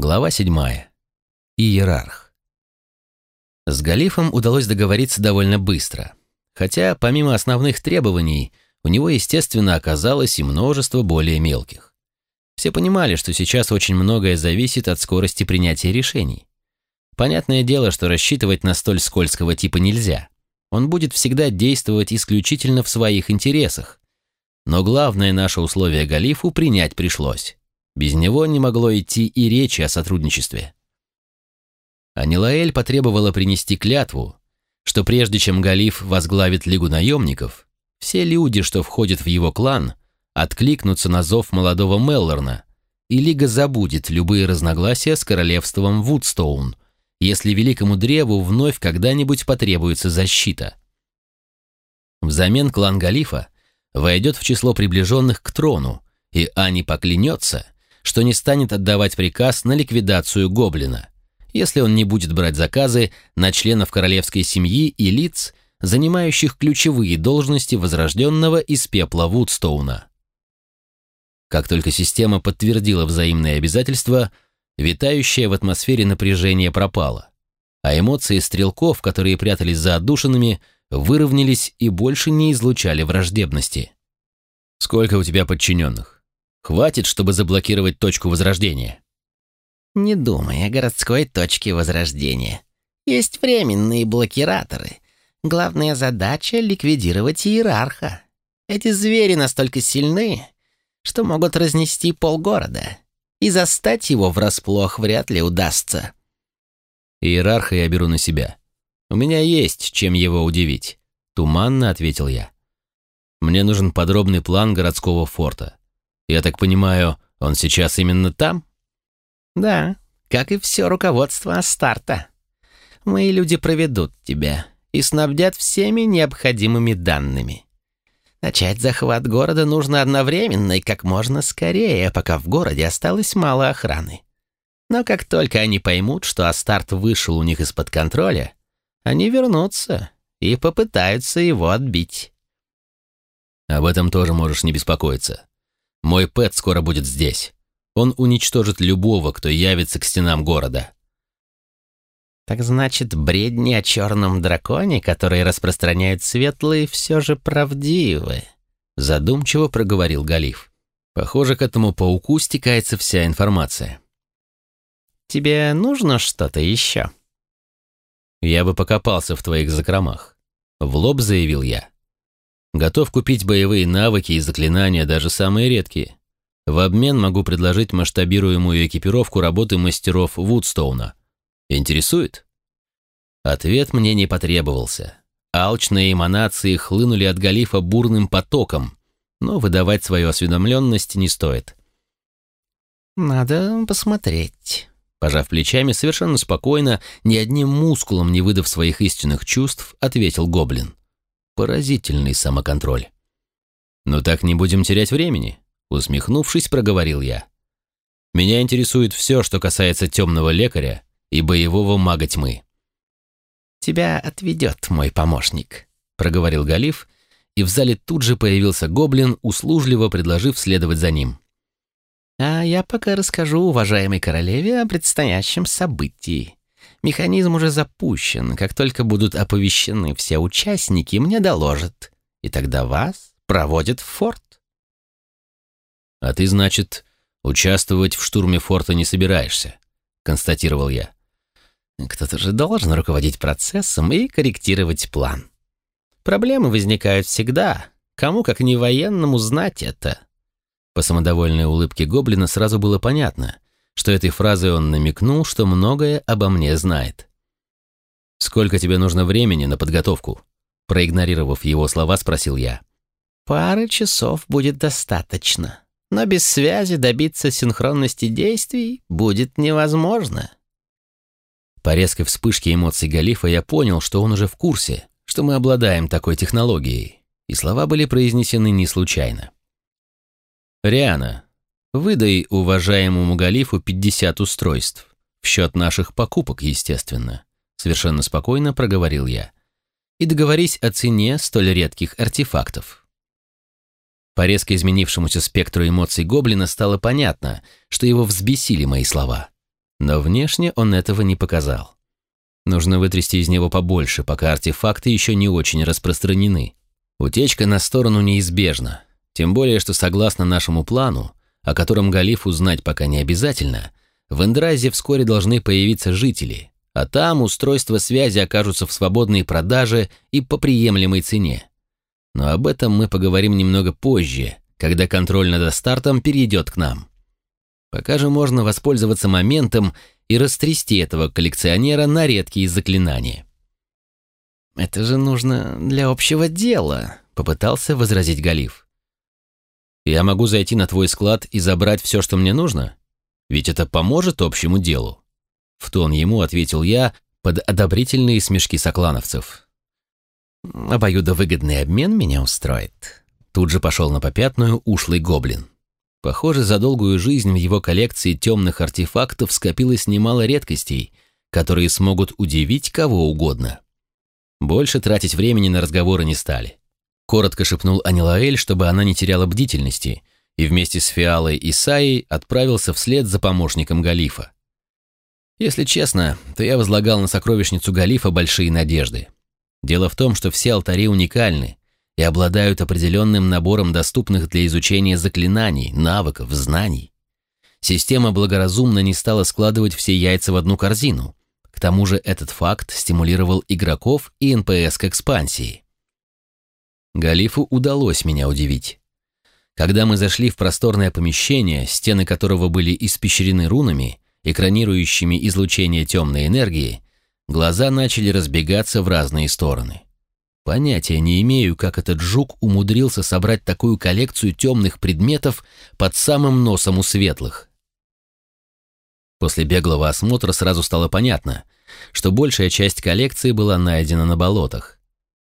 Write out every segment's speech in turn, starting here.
Глава 7. Иерарх. С Галифом удалось договориться довольно быстро, хотя помимо основных требований у него, естественно, оказалось и множество более мелких. Все понимали, что сейчас очень многое зависит от скорости принятия решений. Понятное дело, что рассчитывать на столь скользкого типа нельзя. Он будет всегда действовать исключительно в своих интересах. Но главное наше условие Галифу принять пришлось. Без него не могло идти и речи о сотрудничестве. Анилаэль потребовала принести клятву, что прежде чем Галиф возглавит Лигу наемников, все люди, что входят в его клан, откликнутся на зов молодого Меллорна, и Лига забудет любые разногласия с королевством Вудстоун, если великому древу вновь когда-нибудь потребуется защита. Взамен клан Галифа войдет в число приближенных к трону, и Ани поклянется – что не станет отдавать приказ на ликвидацию гоблина, если он не будет брать заказы на членов королевской семьи и лиц, занимающих ключевые должности возрожденного из пепла Вудстоуна. Как только система подтвердила взаимные обязательства, витающее в атмосфере напряжение пропало, а эмоции стрелков, которые прятались за отдушинами, выровнялись и больше не излучали враждебности. «Сколько у тебя подчиненных?» Хватит, чтобы заблокировать точку возрождения. Не думай о городской точке возрождения. Есть временные блокираторы. Главная задача — ликвидировать иерарха. Эти звери настолько сильны, что могут разнести полгорода, и застать его врасплох вряд ли удастся. Иерарха я беру на себя. У меня есть чем его удивить, туманно ответил я. Мне нужен подробный план городского форта. Я так понимаю, он сейчас именно там? Да, как и все руководство Астарта. Мои люди проведут тебя и снабдят всеми необходимыми данными. Начать захват города нужно одновременно и как можно скорее, пока в городе осталось мало охраны. Но как только они поймут, что Астарт вышел у них из-под контроля, они вернутся и попытаются его отбить. Об этом тоже можешь не беспокоиться. Мой Пэт скоро будет здесь. Он уничтожит любого, кто явится к стенам города. Так значит, бредни о черном драконе, которые распространяют светлые, все же правдивы. Задумчиво проговорил Галиф. Похоже, к этому пауку стекается вся информация. Тебе нужно что-то еще? Я бы покопался в твоих закромах. В лоб заявил я. Готов купить боевые навыки и заклинания, даже самые редкие. В обмен могу предложить масштабируемую экипировку работы мастеров Вудстоуна. Интересует? Ответ мне не потребовался. Алчные эманации хлынули от Галифа бурным потоком, но выдавать свою осведомленность не стоит. «Надо посмотреть», — пожав плечами, совершенно спокойно, ни одним мускулом не выдав своих истинных чувств, ответил Гоблин. Поразительный самоконтроль. «Ну так не будем терять времени», — усмехнувшись, проговорил я. «Меня интересует все, что касается темного лекаря и боевого мага тьмы». «Тебя отведет мой помощник», — проговорил Галиф, и в зале тут же появился гоблин, услужливо предложив следовать за ним. «А я пока расскажу уважаемой королеве о предстоящем событии. Механизм уже запущен. Как только будут оповещены все участники, мне доложат. И тогда вас проводят в форт. «А ты, значит, участвовать в штурме форта не собираешься?» — констатировал я. «Кто-то же должен руководить процессом и корректировать план. Проблемы возникают всегда. Кому, как не военному, знать это?» По самодовольной улыбке гоблина сразу было понятно — что этой фразой он намекнул, что многое обо мне знает. «Сколько тебе нужно времени на подготовку?» Проигнорировав его слова, спросил я. «Пары часов будет достаточно, но без связи добиться синхронности действий будет невозможно». По резкой вспышке эмоций Галифа я понял, что он уже в курсе, что мы обладаем такой технологией, и слова были произнесены не случайно. «Риана, Выдай уважаемому Галифу 50 устройств. В счет наших покупок, естественно. Совершенно спокойно проговорил я. И договорись о цене столь редких артефактов. По резко изменившемуся спектру эмоций Гоблина стало понятно, что его взбесили мои слова. Но внешне он этого не показал. Нужно вытрясти из него побольше, пока артефакты еще не очень распространены. Утечка на сторону неизбежна, тем более, что согласно нашему плану, о котором Галиф узнать пока не обязательно, в Эндразе вскоре должны появиться жители, а там устройства связи окажутся в свободной продаже и по приемлемой цене. Но об этом мы поговорим немного позже, когда контроль над стартом перейдет к нам. Пока же можно воспользоваться моментом и растрясти этого коллекционера на редкие заклинания. «Это же нужно для общего дела», — попытался возразить Галиф. «Я могу зайти на твой склад и забрать все, что мне нужно? Ведь это поможет общему делу». В тон ему ответил я под одобрительные смешки соклановцев. «Обоюдовыгодный обмен меня устроит». Тут же пошел на попятную ушлый гоблин. Похоже, за долгую жизнь в его коллекции темных артефактов скопилось немало редкостей, которые смогут удивить кого угодно. Больше тратить времени на разговоры не стали. Коротко шепнул Анилаэль, чтобы она не теряла бдительности, и вместе с Фиалой и Саей отправился вслед за помощником Галифа. Если честно, то я возлагал на сокровищницу Галифа большие надежды. Дело в том, что все алтари уникальны, и обладают определенным набором доступных для изучения заклинаний, навыков, знаний. Система благоразумно не стала складывать все яйца в одну корзину. К тому же этот факт стимулировал игроков и НПС к экспансии. Галифу удалось меня удивить. Когда мы зашли в просторное помещение, стены которого были испещрены рунами, экранирующими излучение темной энергии, глаза начали разбегаться в разные стороны. Понятия не имею, как этот жук умудрился собрать такую коллекцию темных предметов под самым носом у светлых. После беглого осмотра сразу стало понятно, что большая часть коллекции была найдена на болотах.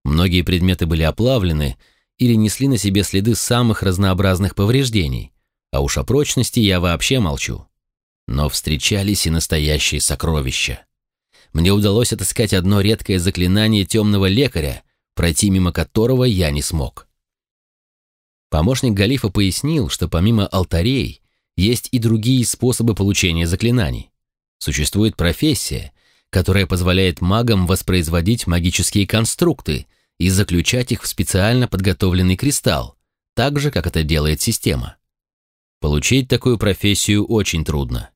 Многие предметы были оплавлены или несли на себе следы самых разнообразных повреждений, а уж о прочности я вообще молчу. Но встречались и настоящие сокровища. Мне удалось отыскать одно редкое заклинание темного лекаря, пройти мимо которого я не смог. Помощник Галифа пояснил, что помимо алтарей есть и другие способы получения заклинаний. Существует профессия, которая позволяет магам воспроизводить магические конструкты и заключать их в специально подготовленный кристалл, так же, как это делает система. Получить такую профессию очень трудно.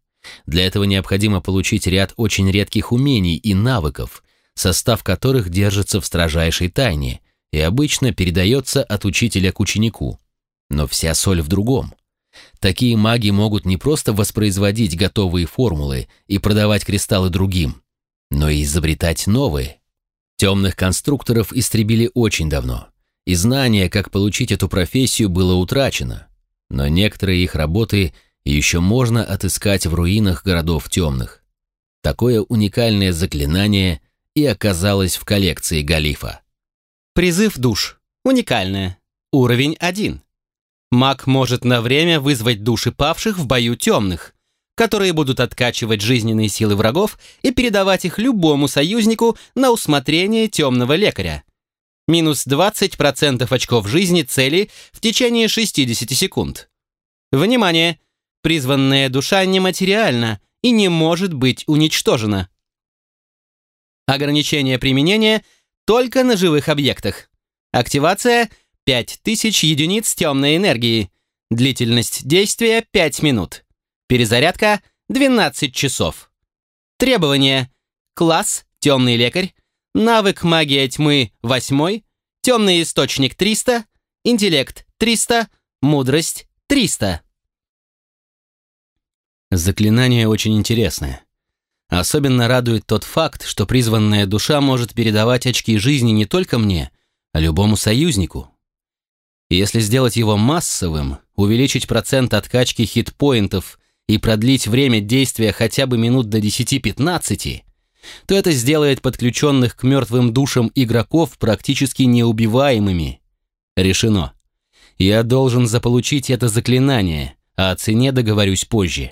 Для этого необходимо получить ряд очень редких умений и навыков, состав которых держится в строжайшей тайне и обычно передается от учителя к ученику. Но вся соль в другом. Такие маги могут не просто воспроизводить готовые формулы и продавать кристаллы другим, но и изобретать новые. Темных конструкторов истребили очень давно, и знание, как получить эту профессию, было утрачено. Но некоторые их работы еще можно отыскать в руинах городов темных. Такое уникальное заклинание и оказалась в коллекции Галифа. Призыв душ. Уникальное. Уровень 1. Маг может на время вызвать души павших в бою темных, которые будут откачивать жизненные силы врагов и передавать их любому союзнику на усмотрение темного лекаря. Минус 20% очков жизни цели в течение 60 секунд. Внимание! Призванная душа нематериальна и не может быть уничтожена. Ограничение применения только на живых объектах. Активация 5000 единиц темной энергии. Длительность действия 5 минут. Перезарядка 12 часов. Требования. Класс Темный лекарь. Навык магия тьмы 8. Темный источник 300. Интеллект 300. Мудрость 300. Заклинание очень интересное. Особенно радует тот факт, что призванная душа может передавать очки жизни не только мне, а любому союзнику. если сделать его массовым, увеличить процент откачки хитпоинтов и продлить время действия хотя бы минут до 10-15, то это сделает подключенных к мертвым душам игроков практически неубиваемыми. Решено. Я должен заполучить это заклинание, а о цене договорюсь позже.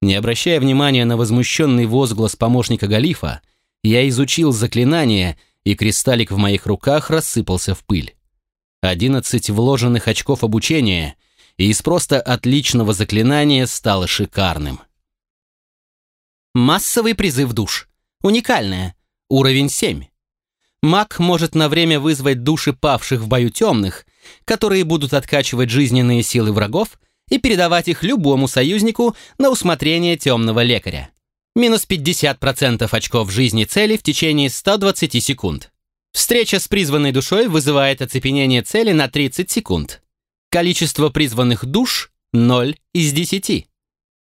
Не обращая внимания на возмущенный возглас помощника Галифа, я изучил заклинание, и кристаллик в моих руках рассыпался в пыль. Одиннадцать вложенных очков обучения, и из просто отличного заклинания стало шикарным. Массовый призыв душ. Уникальное. Уровень 7. Маг может на время вызвать души павших в бою темных, которые будут откачивать жизненные силы врагов и передавать их любому союзнику на усмотрение темного лекаря. Минус 50% очков жизни цели в течение 120 секунд. Встреча с призванной душой вызывает оцепенение цели на 30 секунд. Количество призванных душ – 0 из 10.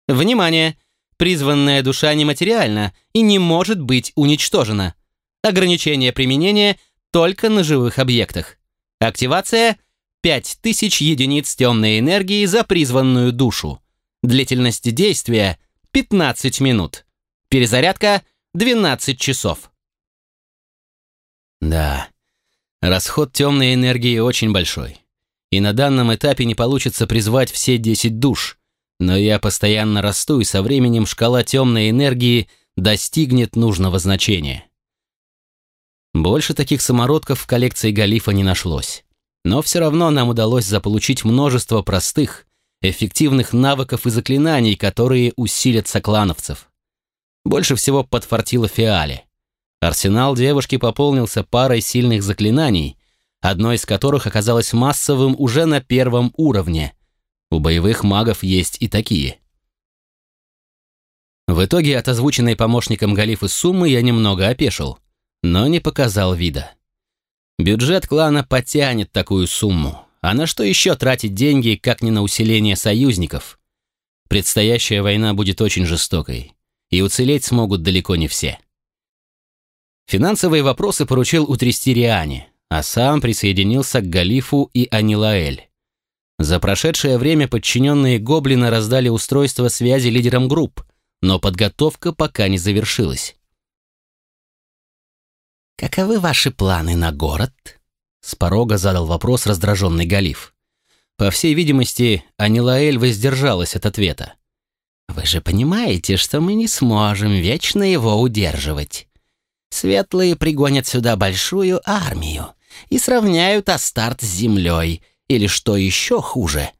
Внимание! Призванная душа нематериальна и не может быть уничтожена. Ограничение применения только на живых объектах. Активация – 5000 единиц темной энергии за призванную душу. Длительность действия – 15 минут. Перезарядка – 12 часов. Да, расход темной энергии очень большой. И на данном этапе не получится призвать все 10 душ, но я постоянно расту, и со временем шкала темной энергии достигнет нужного значения. Больше таких самородков в коллекции Галифа не нашлось. Но все равно нам удалось заполучить множество простых, эффективных навыков и заклинаний, которые усилят соклановцев. Больше всего подфартило Фиале. Арсенал девушки пополнился парой сильных заклинаний, одно из которых оказалось массовым уже на первом уровне. У боевых магов есть и такие. В итоге от озвученной помощником Галифы суммы я немного опешил, но не показал вида. Бюджет клана потянет такую сумму, а на что еще тратить деньги, как не на усиление союзников? Предстоящая война будет очень жестокой, и уцелеть смогут далеко не все. Финансовые вопросы поручил утрясти Риане, а сам присоединился к Галифу и Анилаэль. За прошедшее время подчиненные Гоблина раздали устройство связи лидерам групп, но подготовка пока не завершилась. «Каковы ваши планы на город?» С порога задал вопрос раздраженный Галиф. По всей видимости, Анилаэль воздержалась от ответа. «Вы же понимаете, что мы не сможем вечно его удерживать. Светлые пригонят сюда большую армию и сравняют Астарт с землей, или, что еще хуже,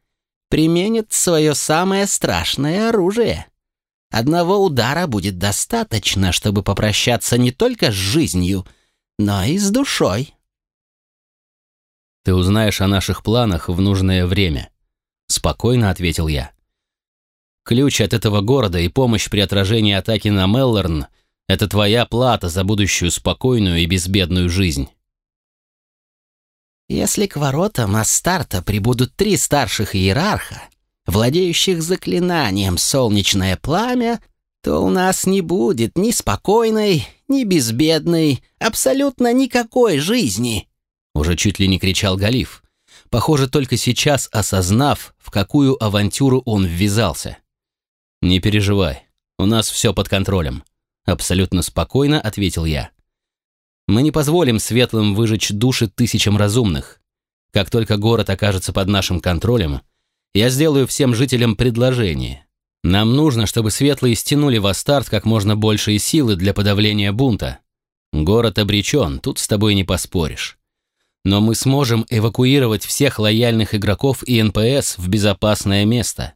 применят свое самое страшное оружие. Одного удара будет достаточно, чтобы попрощаться не только с жизнью, но и с душой. «Ты узнаешь о наших планах в нужное время», — спокойно ответил я. «Ключ от этого города и помощь при отражении атаки на Меллорн это твоя плата за будущую спокойную и безбедную жизнь. Если к воротам Астарта прибудут три старших иерарха, владеющих заклинанием «Солнечное пламя», то у нас не будет ни спокойной, ни безбедной, абсолютно никакой жизни. Уже чуть ли не кричал Галиф. Похоже, только сейчас осознав, в какую авантюру он ввязался. «Не переживай, у нас все под контролем. Абсолютно спокойно ответил я. Мы не позволим светлым выжечь души тысячам разумных. Как только город окажется под нашим контролем, я сделаю всем жителям предложение. Нам нужно, чтобы светлые стянули в Астарт как можно большие силы для подавления бунта. Город обречен, тут с тобой не поспоришь. Но мы сможем эвакуировать всех лояльных игроков и НПС в безопасное место.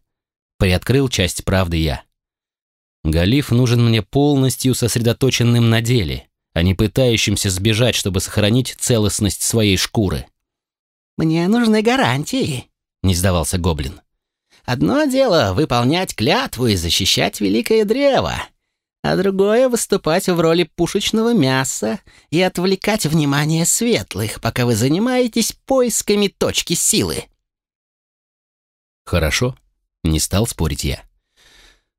Приоткрыл часть правды я. Галиф нужен мне полностью сосредоточенным на деле, а не пытающимся сбежать, чтобы сохранить целостность своей шкуры. «Мне нужны гарантии», — не сдавался Гоблин. «Одно дело — выполнять клятву и защищать Великое Древо, а другое — выступать в роли пушечного мяса и отвлекать внимание светлых, пока вы занимаетесь поисками точки силы». «Хорошо», — не стал спорить я.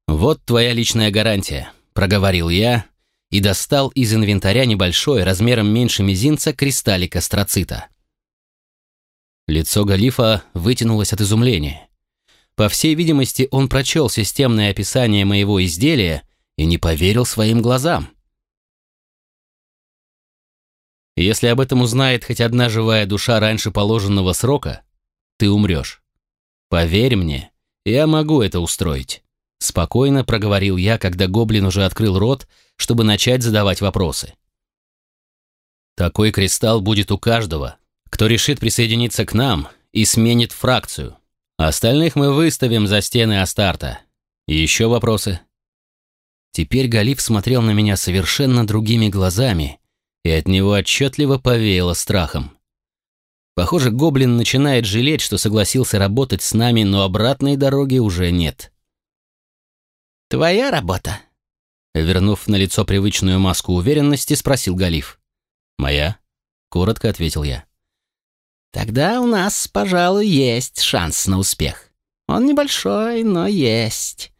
«Вот твоя личная гарантия», — проговорил я и достал из инвентаря небольшой, размером меньше мизинца, кристаллик астроцита. Лицо Галифа вытянулось от изумления. По всей видимости, он прочел системное описание моего изделия и не поверил своим глазам. Если об этом узнает хоть одна живая душа раньше положенного срока, ты умрешь. Поверь мне, я могу это устроить. Спокойно проговорил я, когда гоблин уже открыл рот, чтобы начать задавать вопросы. Такой кристалл будет у каждого, кто решит присоединиться к нам и сменит фракцию. Остальных мы выставим за стены Астарта. Еще вопросы? Теперь Галиф смотрел на меня совершенно другими глазами, и от него отчетливо повеяло страхом. Похоже, гоблин начинает жалеть, что согласился работать с нами, но обратной дороги уже нет. «Твоя работа?» Вернув на лицо привычную маску уверенности, спросил Галиф. «Моя?» — коротко ответил я. «Тогда у нас, пожалуй, есть шанс на успех. Он небольшой, но есть.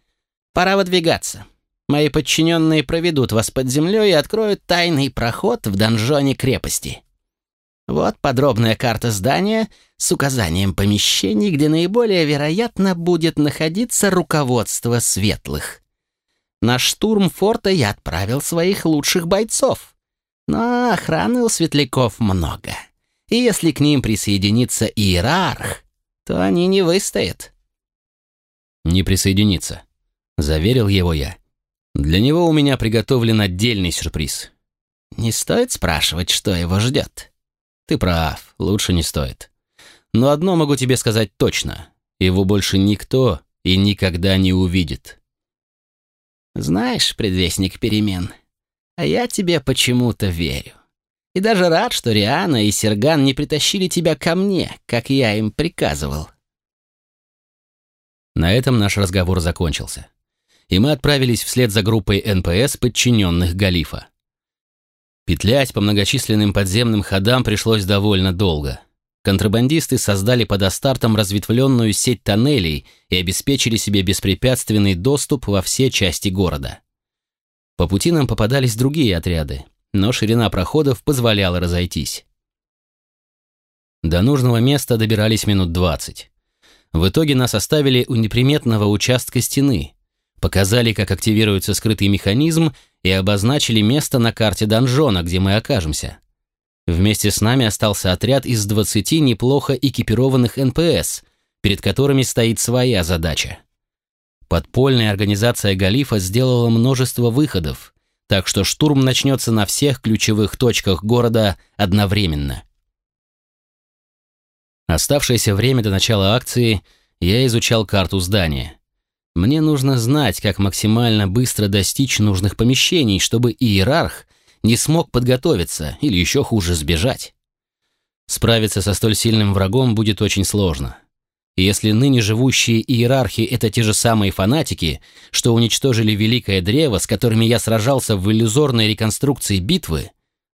Пора выдвигаться. Мои подчиненные проведут вас под землей и откроют тайный проход в донжоне крепости. Вот подробная карта здания с указанием помещений, где наиболее вероятно будет находиться руководство светлых. На штурм форта я отправил своих лучших бойцов. Но охраны у светляков много. И если к ним присоединится иерарх, то они не выстоят. «Не присоединится», — заверил его я. Для него у меня приготовлен отдельный сюрприз. Не стоит спрашивать, что его ждет. Ты прав, лучше не стоит. Но одно могу тебе сказать точно. Его больше никто и никогда не увидит. Знаешь, предвестник перемен, а я тебе почему-то верю. И даже рад, что Риана и Серган не притащили тебя ко мне, как я им приказывал. На этом наш разговор закончился и мы отправились вслед за группой НПС, подчиненных Галифа. Петлять по многочисленным подземным ходам пришлось довольно долго. Контрабандисты создали под Астартом разветвленную сеть тоннелей и обеспечили себе беспрепятственный доступ во все части города. По пути нам попадались другие отряды, но ширина проходов позволяла разойтись. До нужного места добирались минут двадцать. В итоге нас оставили у неприметного участка стены, показали, как активируется скрытый механизм и обозначили место на карте донжона, где мы окажемся. Вместе с нами остался отряд из 20 неплохо экипированных НПС, перед которыми стоит своя задача. Подпольная организация Галифа сделала множество выходов, так что штурм начнется на всех ключевых точках города одновременно. Оставшееся время до начала акции я изучал карту здания. Мне нужно знать, как максимально быстро достичь нужных помещений, чтобы иерарх не смог подготовиться или еще хуже сбежать. Справиться со столь сильным врагом будет очень сложно. если ныне живущие иерархи — это те же самые фанатики, что уничтожили Великое Древо, с которыми я сражался в иллюзорной реконструкции битвы,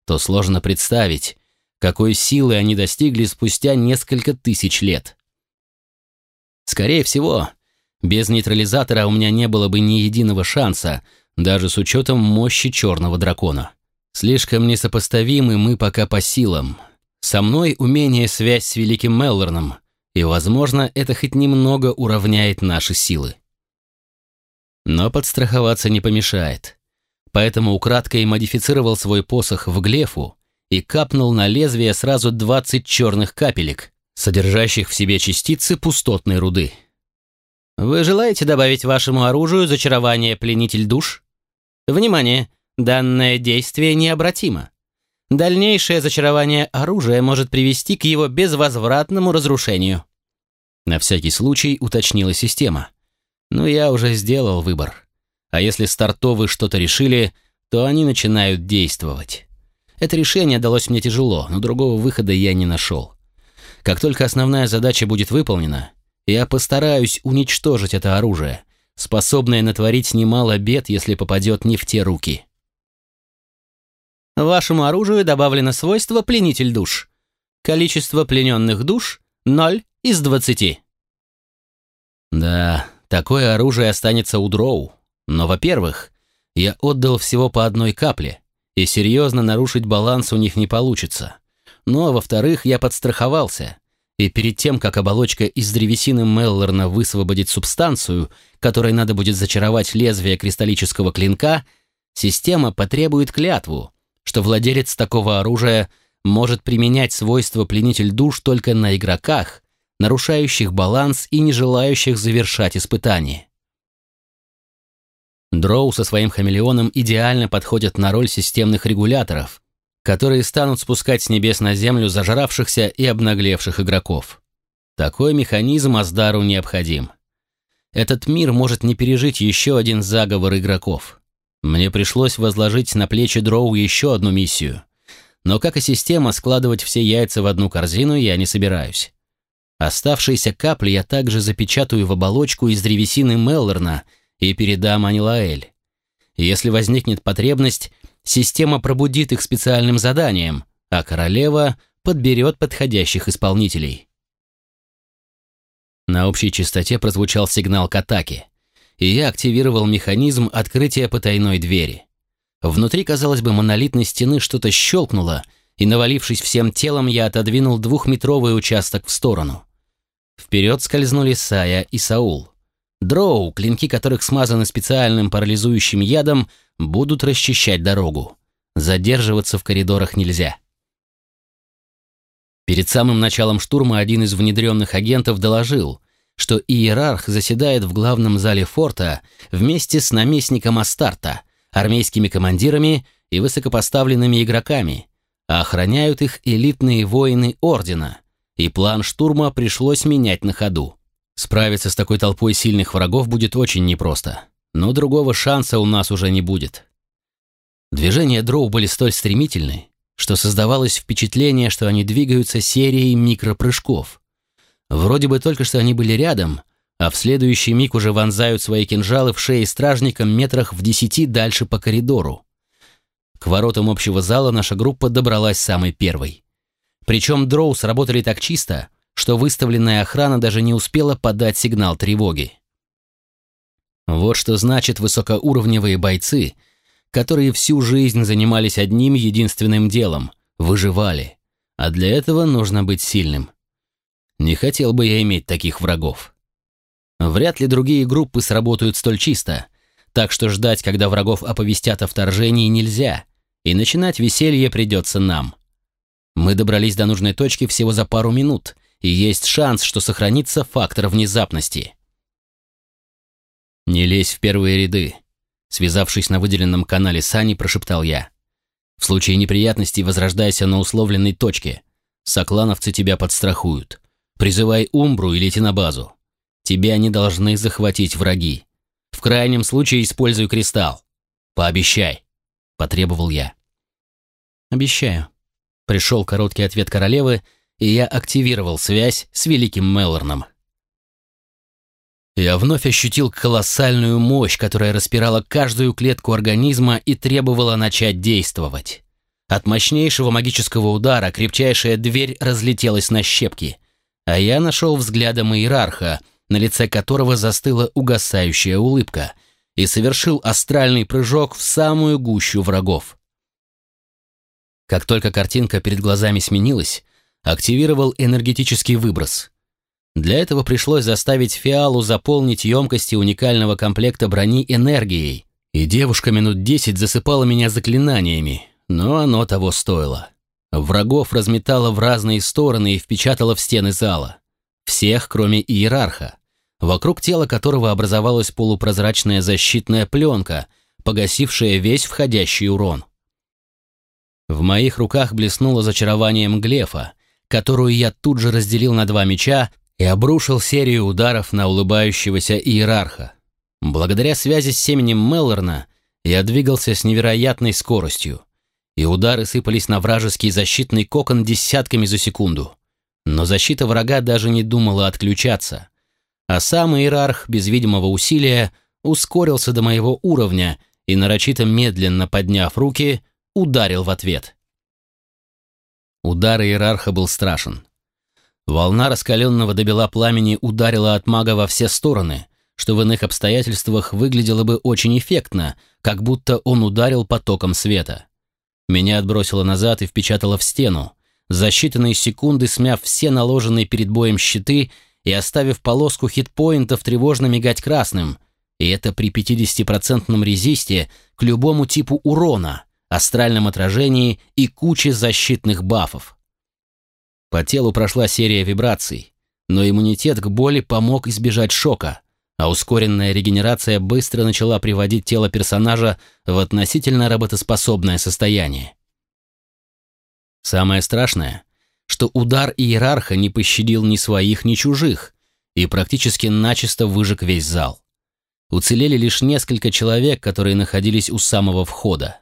то сложно представить, какой силы они достигли спустя несколько тысяч лет. Скорее всего, без нейтрализатора у меня не было бы ни единого шанса, даже с учетом мощи черного дракона. Слишком несопоставимы мы пока по силам. Со мной умение связь с великим Меллорном, и, возможно, это хоть немного уравняет наши силы. Но подстраховаться не помешает. Поэтому украдкой модифицировал свой посох в глефу и капнул на лезвие сразу 20 черных капелек, содержащих в себе частицы пустотной руды. Вы желаете добавить вашему оружию зачарование «Пленитель душ»? Внимание! Данное действие необратимо. Дальнейшее зачарование оружия может привести к его безвозвратному разрушению. На всякий случай уточнила система. Но я уже сделал выбор. А если стартовые что-то решили, то они начинают действовать. Это решение далось мне тяжело, но другого выхода я не нашел. Как только основная задача будет выполнена, я постараюсь уничтожить это оружие, способное натворить немало бед, если попадет не в те руки. Вашему оружию добавлено свойство «Пленитель душ». Количество плененных душ — 0 из 20. Да, такое оружие останется у дроу. Но, во-первых, я отдал всего по одной капле, и серьезно нарушить баланс у них не получится. Но, во-вторых, я подстраховался и перед тем, как оболочка из древесины Меллорна высвободит субстанцию, которой надо будет зачаровать лезвие кристаллического клинка, система потребует клятву, что владелец такого оружия может применять свойства пленитель душ только на игроках, нарушающих баланс и не желающих завершать испытание. Дроу со своим хамелеоном идеально подходят на роль системных регуляторов, которые станут спускать с небес на землю зажравшихся и обнаглевших игроков. Такой механизм Аздару необходим. Этот мир может не пережить еще один заговор игроков. Мне пришлось возложить на плечи Дроу еще одну миссию. Но, как и система, складывать все яйца в одну корзину я не собираюсь. Оставшиеся капли я также запечатаю в оболочку из древесины Меллорна и передам Анилаэль. Если возникнет потребность, система пробудит их специальным заданием, а королева подберет подходящих исполнителей. На общей частоте прозвучал сигнал к атаке, и я активировал механизм открытия потайной двери. Внутри, казалось бы, монолитной стены что-то щелкнуло, и, навалившись всем телом, я отодвинул двухметровый участок в сторону. Вперед скользнули Сая и Саул. Дроу, клинки которых смазаны специальным парализующим ядом, будут расчищать дорогу. Задерживаться в коридорах нельзя. Перед самым началом штурма один из внедренных агентов доложил, что иерарх заседает в главном зале форта вместе с наместником Астарта, армейскими командирами и высокопоставленными игроками, а охраняют их элитные воины Ордена, и план штурма пришлось менять на ходу. Справиться с такой толпой сильных врагов будет очень непросто, но другого шанса у нас уже не будет. Движения дроу были столь стремительны, что создавалось впечатление, что они двигаются серией микропрыжков. Вроде бы только что они были рядом, а в следующий миг уже вонзают свои кинжалы в шеи стражникам метрах в десяти дальше по коридору. К воротам общего зала наша группа добралась самой первой. Причем дроу сработали так чисто, что выставленная охрана даже не успела подать сигнал тревоги. Вот что значит высокоуровневые бойцы — которые всю жизнь занимались одним единственным делом – выживали. А для этого нужно быть сильным. Не хотел бы я иметь таких врагов. Вряд ли другие группы сработают столь чисто, так что ждать, когда врагов оповестят о вторжении, нельзя, и начинать веселье придется нам. Мы добрались до нужной точки всего за пару минут, и есть шанс, что сохранится фактор внезапности. Не лезь в первые ряды, Связавшись на выделенном канале Сани, прошептал я. «В случае неприятностей возрождайся на условленной точке. Соклановцы тебя подстрахуют. Призывай Умбру и лети на базу. Тебя не должны захватить враги. В крайнем случае используй кристалл. Пообещай», — потребовал я. «Обещаю». Пришел короткий ответ королевы, и я активировал связь с великим Мелорном. Я вновь ощутил колоссальную мощь, которая распирала каждую клетку организма и требовала начать действовать. От мощнейшего магического удара крепчайшая дверь разлетелась на щепки, а я нашел взглядом иерарха, на лице которого застыла угасающая улыбка, и совершил астральный прыжок в самую гущу врагов. Как только картинка перед глазами сменилась, активировал энергетический выброс — для этого пришлось заставить Фиалу заполнить емкости уникального комплекта брони энергией, и девушка минут десять засыпала меня заклинаниями, но оно того стоило. Врагов разметало в разные стороны и впечатало в стены зала. Всех, кроме иерарха, вокруг тела которого образовалась полупрозрачная защитная пленка, погасившая весь входящий урон. В моих руках блеснуло зачарованием глефа, которую я тут же разделил на два меча, и обрушил серию ударов на улыбающегося иерарха. Благодаря связи с семенем Меллорна я двигался с невероятной скоростью, и удары сыпались на вражеский защитный кокон десятками за секунду. Но защита врага даже не думала отключаться, а сам иерарх без видимого усилия ускорился до моего уровня и, нарочито медленно подняв руки, ударил в ответ. Удар иерарха был страшен. Волна раскаленного до бела пламени ударила от мага во все стороны, что в иных обстоятельствах выглядело бы очень эффектно, как будто он ударил потоком света. Меня отбросило назад и впечатало в стену, за считанные секунды смяв все наложенные перед боем щиты и оставив полоску хитпоинтов тревожно мигать красным, и это при 50% резисте к любому типу урона, астральном отражении и куче защитных бафов. По телу прошла серия вибраций, но иммунитет к боли помог избежать шока, а ускоренная регенерация быстро начала приводить тело персонажа в относительно работоспособное состояние. Самое страшное, что удар иерарха не пощадил ни своих, ни чужих и практически начисто выжег весь зал. Уцелели лишь несколько человек, которые находились у самого входа.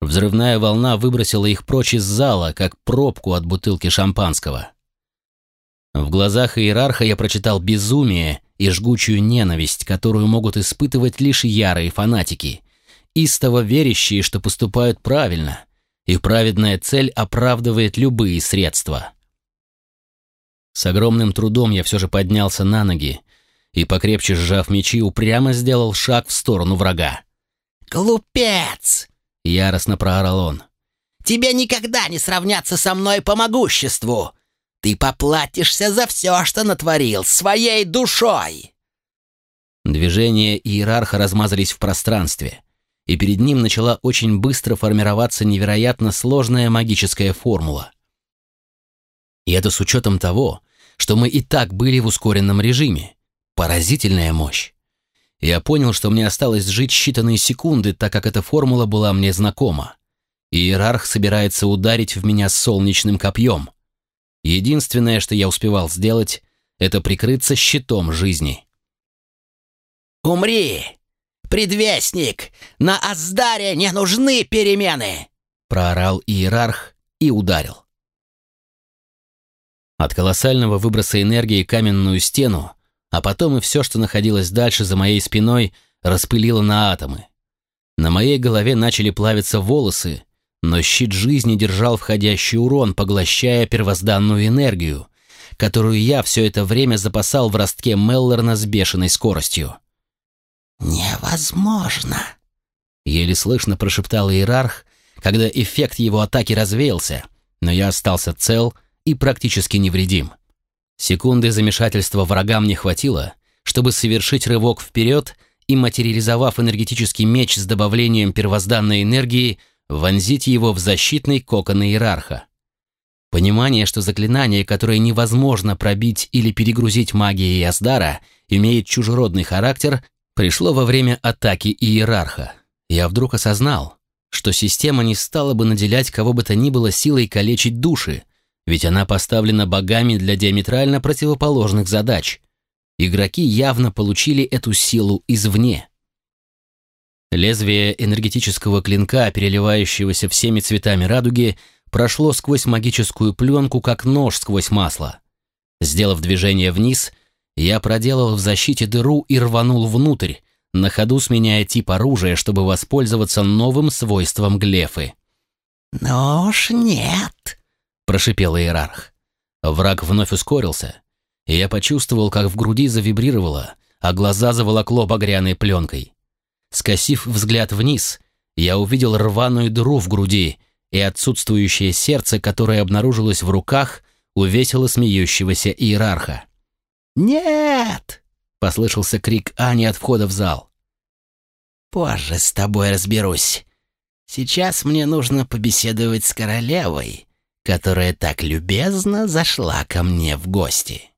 Взрывная волна выбросила их прочь из зала, как пробку от бутылки шампанского. В глазах иерарха я прочитал безумие и жгучую ненависть, которую могут испытывать лишь ярые фанатики, истово верящие, что поступают правильно, и праведная цель оправдывает любые средства. С огромным трудом я все же поднялся на ноги и, покрепче сжав мечи, упрямо сделал шаг в сторону врага. «Глупец!» — яростно проорал он. «Тебе никогда не сравняться со мной по могуществу! Ты поплатишься за все, что натворил, своей душой!» Движения иерарха размазались в пространстве, и перед ним начала очень быстро формироваться невероятно сложная магическая формула. И это с учетом того, что мы и так были в ускоренном режиме. Поразительная мощь. Я понял, что мне осталось жить считанные секунды, так как эта формула была мне знакома. Иерарх собирается ударить в меня солнечным копьем. Единственное, что я успевал сделать, это прикрыться щитом жизни. «Умри! Предвестник! На Аздаре не нужны перемены!» проорал иерарх и ударил. От колоссального выброса энергии каменную стену, а потом и все, что находилось дальше за моей спиной, распылило на атомы. На моей голове начали плавиться волосы, но щит жизни держал входящий урон, поглощая первозданную энергию, которую я все это время запасал в ростке Меллорна с бешеной скоростью. «Невозможно!» Еле слышно прошептал иерарх, когда эффект его атаки развеялся, но я остался цел и практически невредим. Секунды замешательства врага мне хватило, чтобы совершить рывок вперед и, материализовав энергетический меч с добавлением первозданной энергии, вонзить его в защитный кокон иерарха. Понимание, что заклинание, которое невозможно пробить или перегрузить магией Аздара, имеет чужеродный характер, пришло во время атаки иерарха. Я вдруг осознал, что система не стала бы наделять кого бы то ни было силой калечить души, ведь она поставлена богами для диаметрально противоположных задач. Игроки явно получили эту силу извне. Лезвие энергетического клинка, переливающегося всеми цветами радуги, прошло сквозь магическую пленку, как нож сквозь масло. Сделав движение вниз, я проделал в защите дыру и рванул внутрь, на ходу сменяя тип оружия, чтобы воспользоваться новым свойством глефы. «Нож нет», — прошипел иерарх. Враг вновь ускорился, и я почувствовал, как в груди завибрировало, а глаза заволокло багряной пленкой. Скосив взгляд вниз, я увидел рваную дыру в груди и отсутствующее сердце, которое обнаружилось в руках у весело смеющегося иерарха. «Нет!» — послышался крик Ани от входа в зал. «Позже с тобой разберусь. Сейчас мне нужно побеседовать с королевой, которая так любезно зашла ко мне в гости».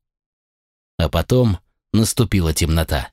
А потом наступила темнота.